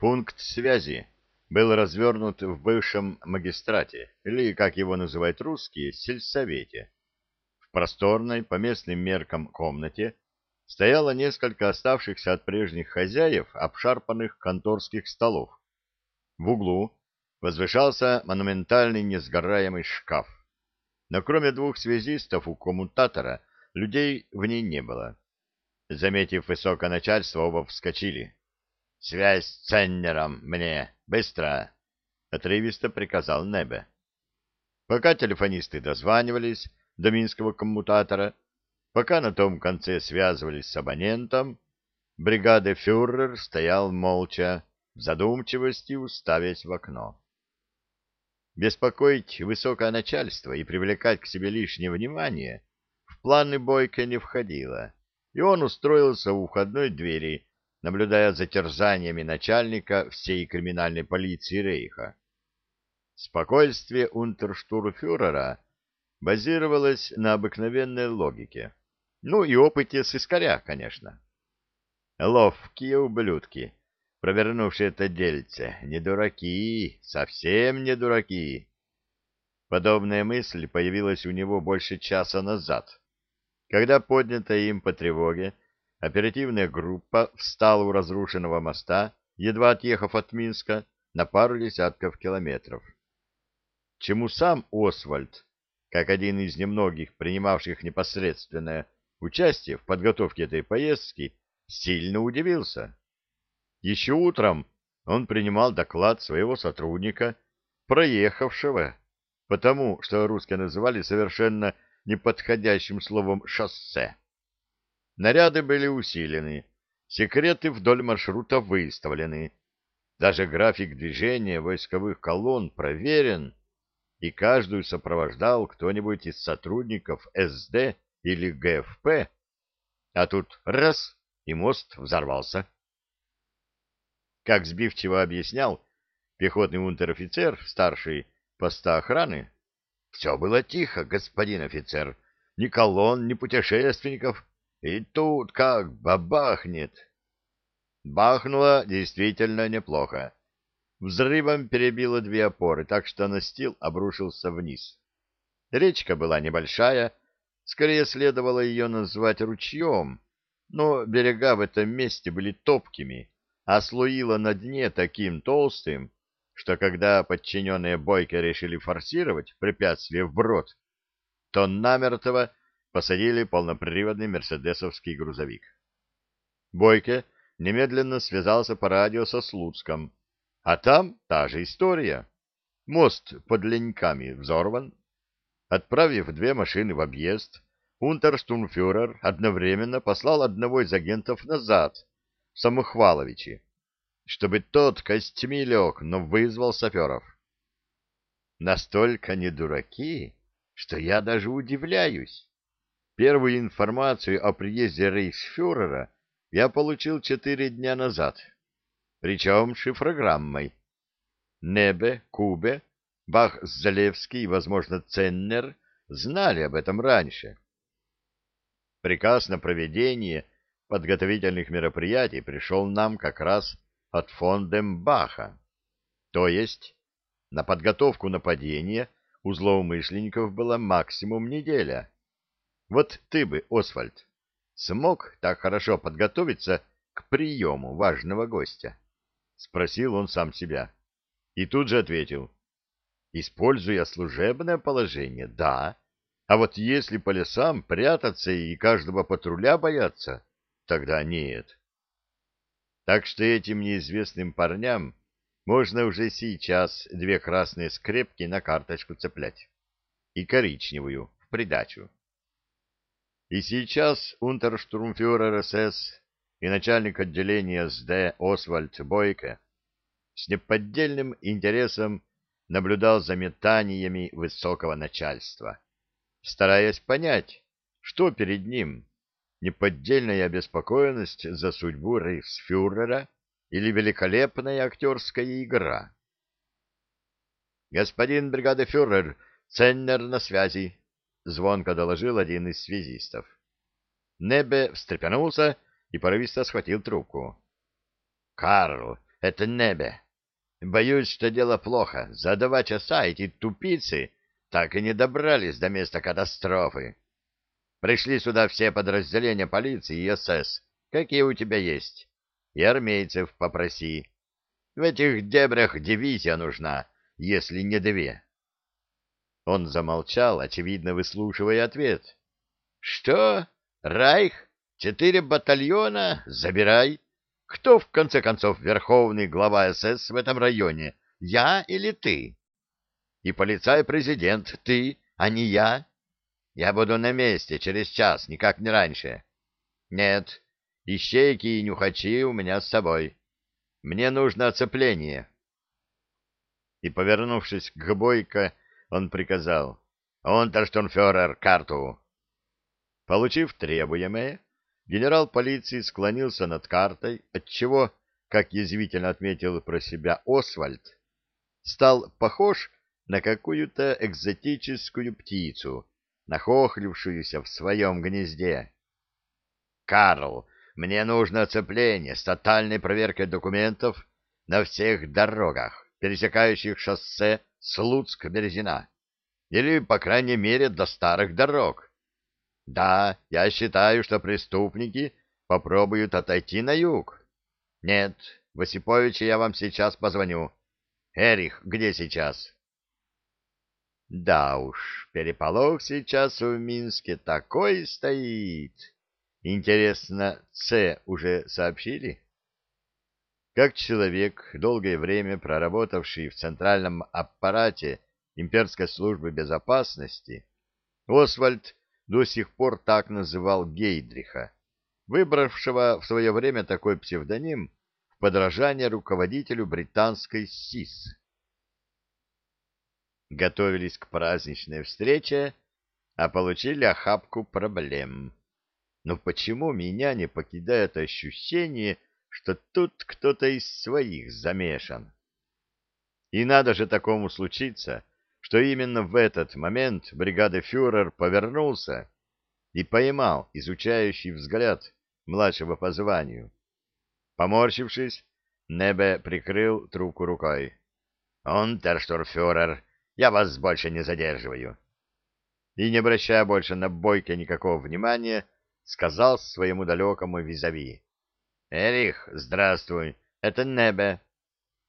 Пункт связи был развернут в бывшем магистрате, или, как его называют русские, сельсовете. В просторной, по местным меркам, комнате стояло несколько оставшихся от прежних хозяев обшарпанных конторских столов. В углу возвышался монументальный несгораемый шкаф. Но кроме двух связистов у коммутатора людей в ней не было. Заметив высокое начальство, оба вскочили. — Связь с Ценнером мне! Быстро! — отрывисто приказал Небе. Пока телефонисты дозванивались до минского коммутатора, пока на том конце связывались с абонентом, бригады фюрер стоял молча, в задумчивости уставясь в окно. Беспокоить высокое начальство и привлекать к себе лишнее внимание в планы Бойко не входило, и он устроился у входной двери, наблюдая за терзаниями начальника всей криминальной полиции Рейха. Спокойствие унтерштурфюрера базировалось на обыкновенной логике. Ну и опыте сыскаря, конечно. Ловкие ублюдки, провернувшие это дельце, не дураки, совсем не дураки. Подобная мысль появилась у него больше часа назад, когда поднятая им по тревоге оперативная группа встала у разрушенного моста, едва отъехав от Минска на пару десятков километров. Чему сам Освальд, как один из немногих принимавших непосредственное участие в подготовке этой поездки, сильно удивился. Еще утром он принимал доклад своего сотрудника, проехавшего, потому что русские называли совершенно неподходящим словом «шоссе». Наряды были усилены, секреты вдоль маршрута выставлены, даже график движения войсковых колонн проверен, и каждую сопровождал кто-нибудь из сотрудников СД или ГФП, а тут раз — и мост взорвался. Как сбивчиво объяснял пехотный унтер-офицер, старший поста охраны, все было тихо, господин офицер, ни колонн, ни путешественников, и тут как бабахнет. Бахнуло действительно неплохо. Взрывом перебило две опоры, так что настил обрушился вниз. Речка была небольшая, скорее следовало ее назвать ручьем, но берега в этом месте были топкими, а слоило на дне таким толстым, что когда подчиненные Бойко решили форсировать препятствие вброд, то намертво посадили полноприводный мерседесовский грузовик. Бойко немедленно связался по радио со Слуцком, а там та же история. Мост под леньками взорван. Отправив две машины в объезд, унтерштурмфюрер одновременно послал одного из агентов назад, Самохваловичи, чтобы тот костьми лег, но вызвал саперов. Настолько не дураки, что я даже удивляюсь. Первую информацию о приезде рейхсфюрера я получил четыре дня назад, причем шифрограммой. Небе, Кубе, Бах-Залевский и, возможно, Ценнер знали об этом раньше. Приказ на проведение подготовительных мероприятий пришел нам как раз от фон Дембаха. То есть на подготовку нападения у злоумышленников была максимум неделя. Вот ты бы, Освальд, смог так хорошо подготовиться к приему важного гостя? Спросил он сам себя. И тут же ответил. Используя служебное положение, да. А вот если по лесам прятаться и каждого патруля бояться, тогда нет. Так что этим неизвестным парням можно уже сейчас две красные скрепки на карточку цеплять. И коричневую в придачу. И сейчас унтерштурмфюрер СС и начальник отделения СД Освальд Бойко с неподдельным интересом наблюдал за метаниями высокого начальства, стараясь понять, что перед ним неподдельная обеспокоенность за судьбу рейхсфюрера или великолепная актерская игра. «Господин бригадефюрер, Ценнер на связи», — звонко доложил один из связистов. Небе встрепенулся и порывисто схватил трубку. «Карл, это Небе. Боюсь, что дело плохо. За два часа эти тупицы так и не добрались до места катастрофы. Пришли сюда все подразделения полиции и СС, какие у тебя есть. И армейцев попроси. В этих дебрях дивизия нужна, если не две. Он замолчал, очевидно выслушивая ответ. — Что? Райх? Четыре батальона? Забирай. Кто, в конце концов, верховный глава СС в этом районе? Я или ты? И полицай-президент ты, а не я? Я буду на месте через час, никак не раньше. Нет, ищейки и нюхачи у меня с собой. Мне нужно оцепление. И, повернувшись к Бойко, он приказал. «Унтерштурмфюрер, карту!» Получив требуемое, генерал полиции склонился над картой, отчего, как язвительно отметил про себя Освальд, стал похож на какую-то экзотическую птицу, нахохлившуюся в своем гнезде. «Карл, мне нужно оцепление с тотальной проверкой документов на всех дорогах, пересекающих шоссе Слуцк-Березина, или, по крайней мере, до старых дорог. Да, я считаю, что преступники попробуют отойти на юг. Нет, Васипович, я вам сейчас позвоню. Эрих, где сейчас?» Да уж, переполох сейчас в Минске такой стоит. Интересно, С уже сообщили? Как человек, долгое время проработавший в центральном аппарате имперской службы безопасности, Освальд до сих пор так называл Гейдриха, выбравшего в свое время такой псевдоним в подражание руководителю британской СИС готовились к праздничной встрече, а получили охапку проблем. Но почему меня не покидает ощущение, что тут кто-то из своих замешан? И надо же такому случиться, что именно в этот момент бригады фюрер повернулся и поймал изучающий взгляд младшего по званию. Поморщившись, Небе прикрыл трубку рукой. «Он, терштурфюрер, я вас больше не задерживаю. И, не обращая больше на Бойко никакого внимания, сказал своему далекому визави. — Эрих, здравствуй, это Небе.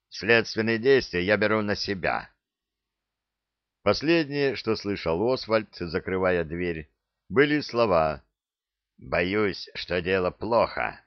Следственные действия я беру на себя. Последнее, что слышал Освальд, закрывая дверь, были слова «Боюсь, что дело плохо».